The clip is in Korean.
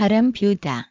바람 뷰다.